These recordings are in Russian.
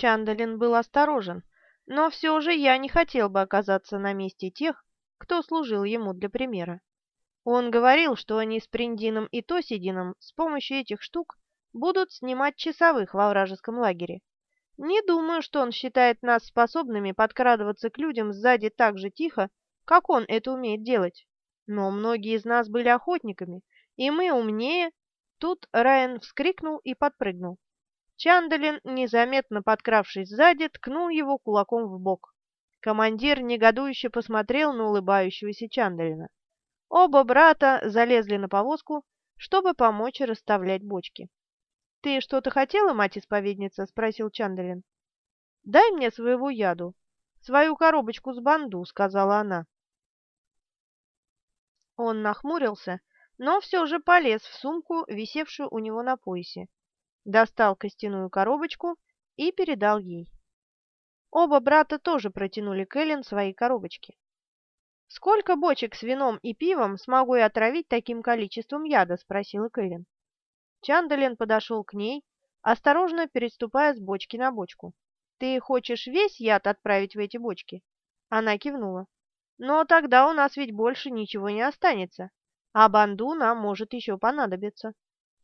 Чандалин был осторожен, но все же я не хотел бы оказаться на месте тех, кто служил ему для примера. Он говорил, что они с Приндином и Тосидином с помощью этих штук будут снимать часовых во вражеском лагере. Не думаю, что он считает нас способными подкрадываться к людям сзади так же тихо, как он это умеет делать. Но многие из нас были охотниками, и мы умнее. Тут Райан вскрикнул и подпрыгнул. Чандалин, незаметно подкравшись сзади, ткнул его кулаком в бок. Командир негодующе посмотрел на улыбающегося Чандалина. Оба брата залезли на повозку, чтобы помочь расставлять бочки. — Ты что-то хотела, мать-исповедница? — спросил Чандалин. — Дай мне своего яду, свою коробочку с банду, — сказала она. Он нахмурился, но все же полез в сумку, висевшую у него на поясе достал костяную коробочку и передал ей. Оба брата тоже протянули Кэлен свои коробочки. «Сколько бочек с вином и пивом смогу я отравить таким количеством яда?» — спросила Кэлен. Чандалин подошел к ней, осторожно переступая с бочки на бочку. «Ты хочешь весь яд отправить в эти бочки?» Она кивнула. «Но тогда у нас ведь больше ничего не останется, а банду нам может еще понадобиться».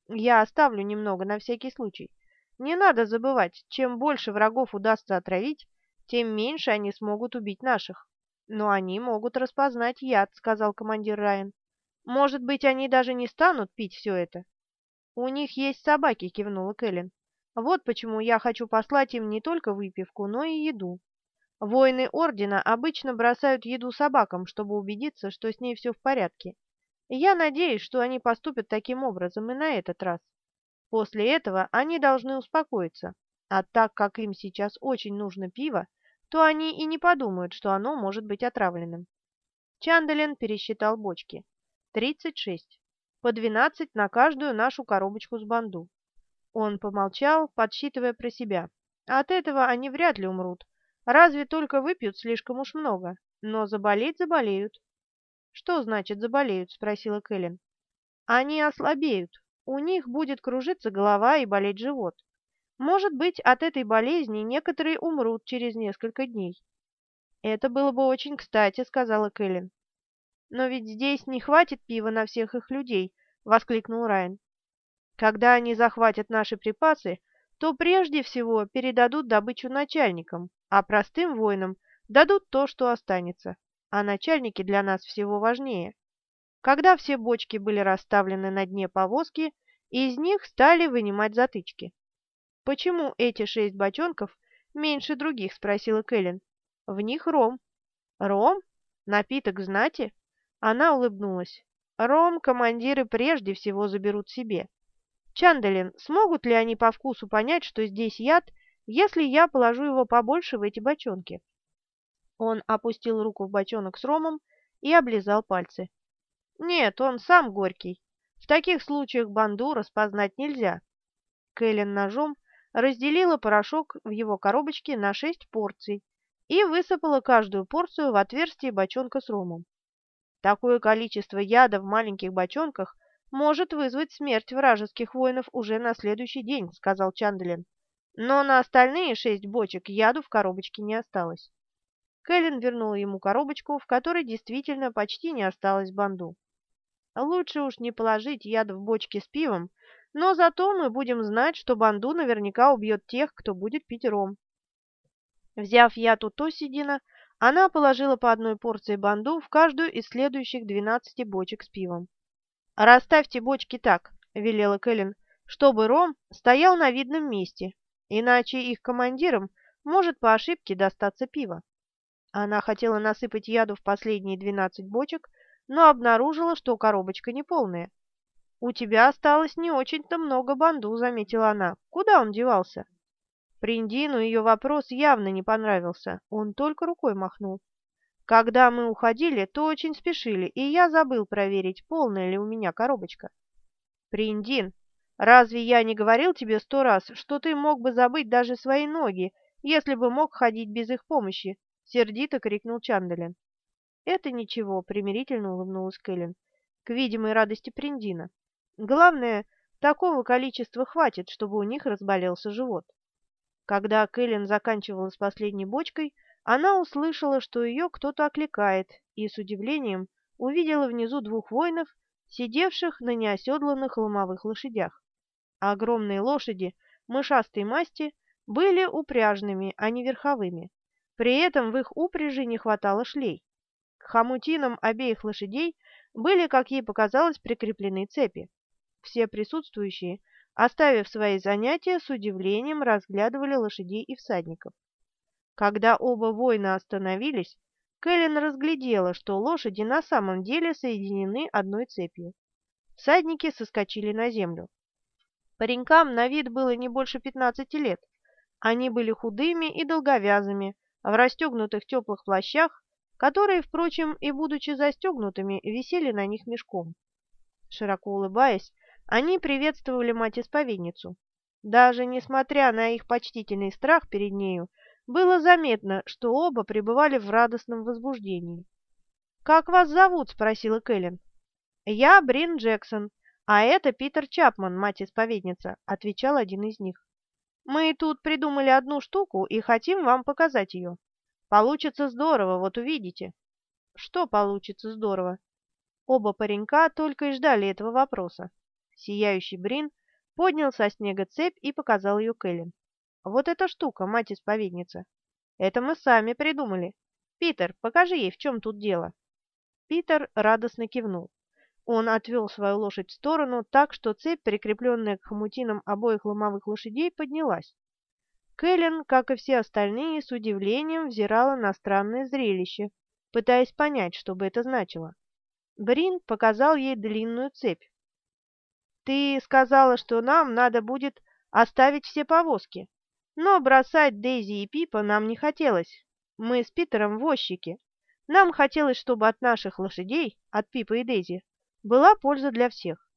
Я оставлю немного на всякий случай. Не надо забывать, чем больше врагов удастся отравить, тем меньше они смогут убить наших. Но они могут распознать яд, сказал командир Райан. Может быть, они даже не станут пить все это. У них есть собаки, кивнула Кэлен. Вот почему я хочу послать им не только выпивку, но и еду. Воины Ордена обычно бросают еду собакам, чтобы убедиться, что с ней все в порядке. Я надеюсь, что они поступят таким образом и на этот раз. После этого они должны успокоиться, а так как им сейчас очень нужно пиво, то они и не подумают, что оно может быть отравленным. Чандалин пересчитал бочки. Тридцать шесть. По двенадцать на каждую нашу коробочку с банду. Он помолчал, подсчитывая про себя. От этого они вряд ли умрут. Разве только выпьют слишком уж много. Но заболеть заболеют. «Что значит заболеют?» — спросила Кэлен. «Они ослабеют. У них будет кружиться голова и болеть живот. Может быть, от этой болезни некоторые умрут через несколько дней». «Это было бы очень кстати», — сказала Кэлен. «Но ведь здесь не хватит пива на всех их людей», — воскликнул Райан. «Когда они захватят наши припасы, то прежде всего передадут добычу начальникам, а простым воинам дадут то, что останется а начальники для нас всего важнее. Когда все бочки были расставлены на дне повозки, из них стали вынимать затычки. «Почему эти шесть бочонков меньше других?» – спросила Кэлен. «В них ром». «Ром? Напиток знати?» Она улыбнулась. «Ром командиры прежде всего заберут себе. Чандалин, смогут ли они по вкусу понять, что здесь яд, если я положу его побольше в эти бочонки?» Он опустил руку в бочонок с ромом и облизал пальцы. «Нет, он сам горький. В таких случаях банду распознать нельзя». Кэлен ножом разделила порошок в его коробочке на шесть порций и высыпала каждую порцию в отверстие бочонка с ромом. Такое количество яда в маленьких бочонках может вызвать смерть вражеских воинов уже на следующий день, сказал Чандлин. Но на остальные шесть бочек яду в коробочке не осталось. Кэлен вернула ему коробочку, в которой действительно почти не осталось банду. Лучше уж не положить яд в бочки с пивом, но зато мы будем знать, что банду наверняка убьет тех, кто будет пить ром. Взяв яд у Тосидина, она положила по одной порции банду в каждую из следующих двенадцати бочек с пивом. «Расставьте бочки так», — велела Кэлен, — «чтобы ром стоял на видном месте, иначе их командирам может по ошибке достаться пиво». Она хотела насыпать яду в последние двенадцать бочек, но обнаружила, что коробочка неполная. «У тебя осталось не очень-то много банду», — заметила она. «Куда он девался?» Приндину ее вопрос явно не понравился. Он только рукой махнул. «Когда мы уходили, то очень спешили, и я забыл проверить, полная ли у меня коробочка». «Приндин, разве я не говорил тебе сто раз, что ты мог бы забыть даже свои ноги, если бы мог ходить без их помощи?» — сердито крикнул Чандалин. «Это ничего», — примирительно улыбнулась Кэлен, к видимой радости Приндина. «Главное, такого количества хватит, чтобы у них разболелся живот». Когда Кэлен заканчивала с последней бочкой, она услышала, что ее кто-то окликает, и с удивлением увидела внизу двух воинов, сидевших на неоседланных ломовых лошадях. Огромные лошади, мышастой масти, были упряжными, а не верховыми. При этом в их упряжи не хватало шлей. К хомутинам обеих лошадей были, как ей показалось, прикреплены цепи. Все присутствующие, оставив свои занятия, с удивлением разглядывали лошадей и всадников. Когда оба воина остановились, Кэлен разглядела, что лошади на самом деле соединены одной цепью. Всадники соскочили на землю. Паренькам на вид было не больше пятнадцати лет. Они были худыми и долговязыми, в расстегнутых теплых плащах, которые, впрочем, и будучи застегнутыми, висели на них мешком. Широко улыбаясь, они приветствовали мать-исповедницу. Даже несмотря на их почтительный страх перед нею, было заметно, что оба пребывали в радостном возбуждении. «Как вас зовут?» – спросила Кэлен. «Я Брин Джексон, а это Питер Чапман, мать-исповедница», – отвечал один из них. «Мы тут придумали одну штуку и хотим вам показать ее. Получится здорово, вот увидите». «Что получится здорово?» Оба паренька только и ждали этого вопроса. Сияющий Брин поднял со снега цепь и показал ее Кэлен. Вот эта штука, мать-исповедница. Это мы сами придумали. Питер, покажи ей, в чем тут дело. Питер радостно кивнул. Он отвел свою лошадь в сторону так, что цепь, прикрепленная к хомутинам обоих ломовых лошадей, поднялась. Кэлен, как и все остальные, с удивлением взирала на странное зрелище, пытаясь понять, что бы это значило. Брин показал ей длинную цепь. «Ты сказала, что нам надо будет оставить все повозки. Но бросать Дейзи и Пипа нам не хотелось. Мы с Питером возчики. Нам хотелось, чтобы от наших лошадей, от Пипа и Дейзи, была польза для всех.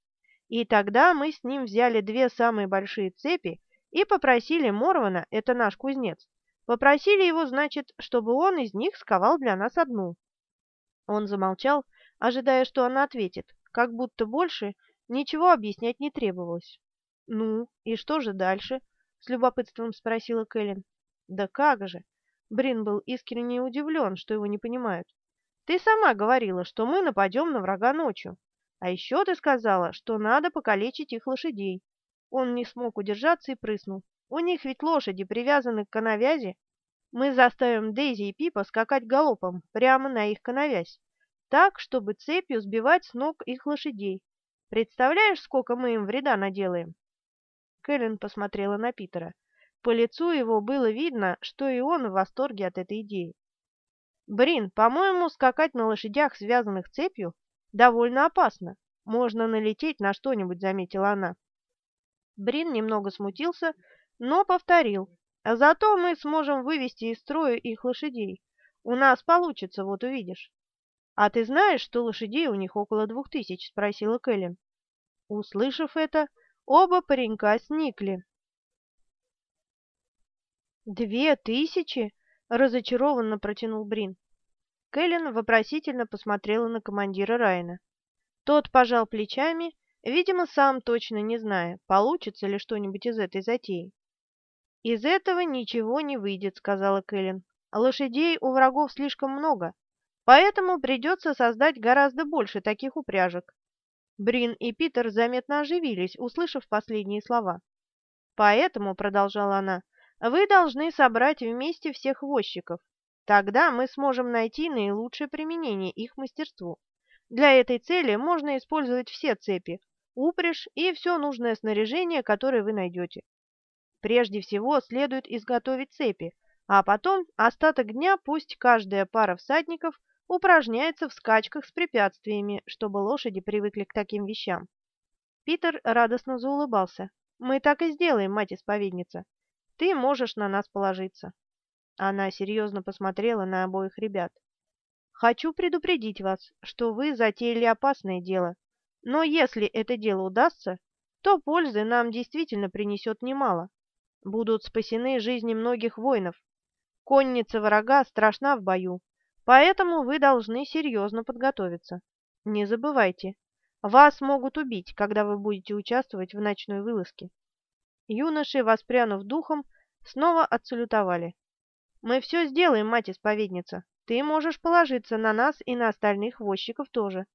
И тогда мы с ним взяли две самые большие цепи и попросили Морвана, это наш кузнец, попросили его, значит, чтобы он из них сковал для нас одну. Он замолчал, ожидая, что она ответит, как будто больше ничего объяснять не требовалось. «Ну, и что же дальше?» — с любопытством спросила Кэлен. «Да как же!» Брин был искренне удивлен, что его не понимают. «Ты сама говорила, что мы нападем на врага ночью. А еще ты сказала, что надо покалечить их лошадей». Он не смог удержаться и прыснул. «У них ведь лошади привязаны к коновязи. Мы заставим Дейзи и Пипа скакать галопом прямо на их коновязь, так, чтобы цепью сбивать с ног их лошадей. Представляешь, сколько мы им вреда наделаем?» Кэлен посмотрела на Питера. По лицу его было видно, что и он в восторге от этой идеи. «Брин, по-моему, скакать на лошадях, связанных цепью, довольно опасно. Можно налететь на что-нибудь», — заметила она. Брин немного смутился, но повторил. «Зато мы сможем вывести из строя их лошадей. У нас получится, вот увидишь». «А ты знаешь, что лошадей у них около двух тысяч?» — спросила Кэлен. Услышав это, Оба паренька сникли. «Две тысячи?» — разочарованно протянул Брин. Кэлен вопросительно посмотрела на командира Райна. Тот пожал плечами, видимо, сам точно не зная, получится ли что-нибудь из этой затеи. «Из этого ничего не выйдет», — сказала Кэлен. «Лошадей у врагов слишком много, поэтому придется создать гораздо больше таких упряжек. Брин и Питер заметно оживились, услышав последние слова. «Поэтому», — продолжала она, — «вы должны собрать вместе всех возчиков. Тогда мы сможем найти наилучшее применение их мастерству. Для этой цели можно использовать все цепи, упряжь и все нужное снаряжение, которое вы найдете. Прежде всего следует изготовить цепи, а потом остаток дня пусть каждая пара всадников упражняется в скачках с препятствиями, чтобы лошади привыкли к таким вещам. Питер радостно заулыбался. «Мы так и сделаем, мать-исповедница. Ты можешь на нас положиться». Она серьезно посмотрела на обоих ребят. «Хочу предупредить вас, что вы затеяли опасное дело, но если это дело удастся, то пользы нам действительно принесет немало. Будут спасены жизни многих воинов. Конница врага страшна в бою, Поэтому вы должны серьезно подготовиться. Не забывайте, вас могут убить, когда вы будете участвовать в ночной вылазке. Юноши, воспрянув духом, снова отсалютовали. «Мы все сделаем, мать-исповедница. Ты можешь положиться на нас и на остальных возчиков тоже.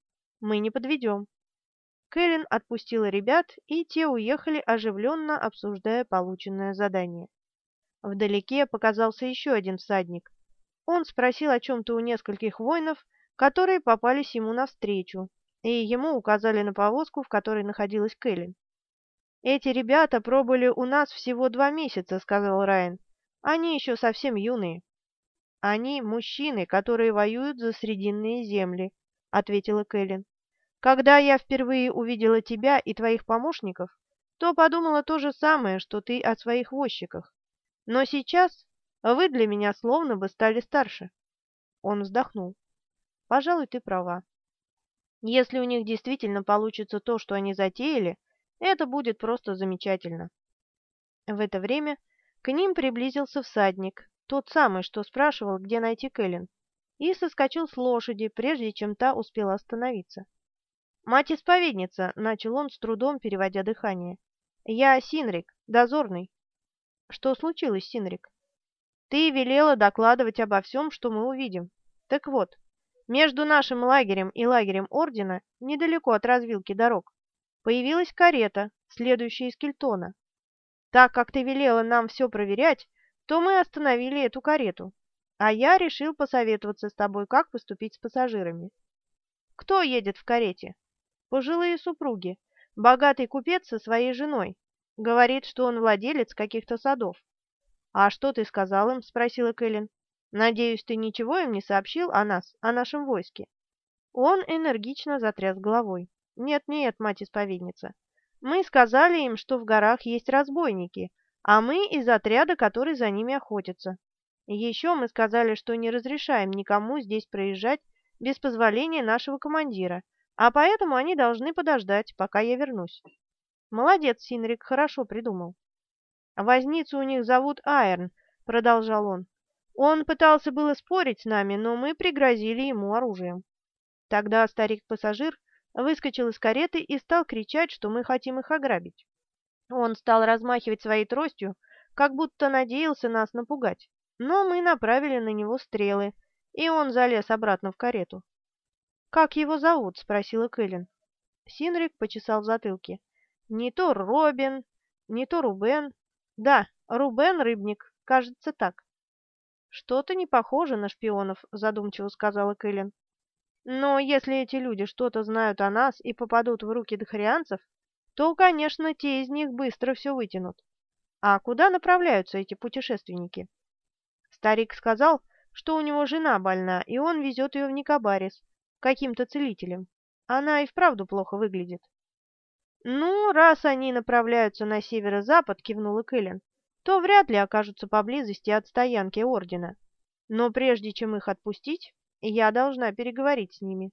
Мы не подведем». Кэлен отпустила ребят, и те уехали, оживленно обсуждая полученное задание. Вдалеке показался еще один всадник. Он спросил о чем-то у нескольких воинов, которые попались ему навстречу, и ему указали на повозку, в которой находилась Кэлен. «Эти ребята пробыли у нас всего два месяца», — сказал Райан. «Они еще совсем юные». «Они мужчины, которые воюют за Срединные земли», — ответила Кэлен. «Когда я впервые увидела тебя и твоих помощников, то подумала то же самое, что ты о своих возчиках. Но сейчас вы для меня словно бы стали старше». Он вздохнул. «Пожалуй, ты права. Если у них действительно получится то, что они затеяли, это будет просто замечательно. В это время к ним приблизился всадник, тот самый, что спрашивал, где найти Кэлен, и соскочил с лошади, прежде чем та успела остановиться. «Мать-исповедница!» — начал он с трудом, переводя дыхание. «Я Синрик, дозорный». «Что случилось, Синрик?» «Ты велела докладывать обо всем, что мы увидим. Так вот, между нашим лагерем и лагерем Ордена, недалеко от развилки дорог, появилась карета, следующая из Кельтона. Так как ты велела нам все проверять, то мы остановили эту карету, а я решил посоветоваться с тобой, как поступить с пассажирами. Кто едет в карете? Пожилые супруги. Богатый купец со своей женой. Говорит, что он владелец каких-то садов. «А что ты сказал им?» — спросила Кэлен. «Надеюсь, ты ничего им не сообщил о нас, о нашем войске?» Он энергично затряс головой. «Нет-нет, мать-исповедница, мы сказали им, что в горах есть разбойники, а мы из отряда, который за ними охотится. Еще мы сказали, что не разрешаем никому здесь проезжать без позволения нашего командира, а поэтому они должны подождать, пока я вернусь». «Молодец, Синрик, хорошо придумал». «Возницу у них зовут Айрон», — продолжал он. «Он пытался было спорить с нами, но мы пригрозили ему оружием». Тогда старик-пассажир выскочил из кареты и стал кричать, что мы хотим их ограбить. Он стал размахивать своей тростью, как будто надеялся нас напугать, но мы направили на него стрелы, и он залез обратно в карету. «Как его зовут?» — спросила Кэлен. Синрик почесал в затылке. «Не то Робин, не то Рубен. Да, Рубен Рыбник, кажется так». «Что-то не похоже на шпионов», — задумчиво сказала Кэлен. Но если эти люди что-то знают о нас и попадут в руки дохарианцев, то, конечно, те из них быстро все вытянут. А куда направляются эти путешественники? Старик сказал, что у него жена больна, и он везет ее в Никобарис, каким-то целителем. Она и вправду плохо выглядит. «Ну, раз они направляются на северо-запад», — кивнула Кэлен, «то вряд ли окажутся поблизости от стоянки Ордена. Но прежде чем их отпустить, я должна переговорить с ними.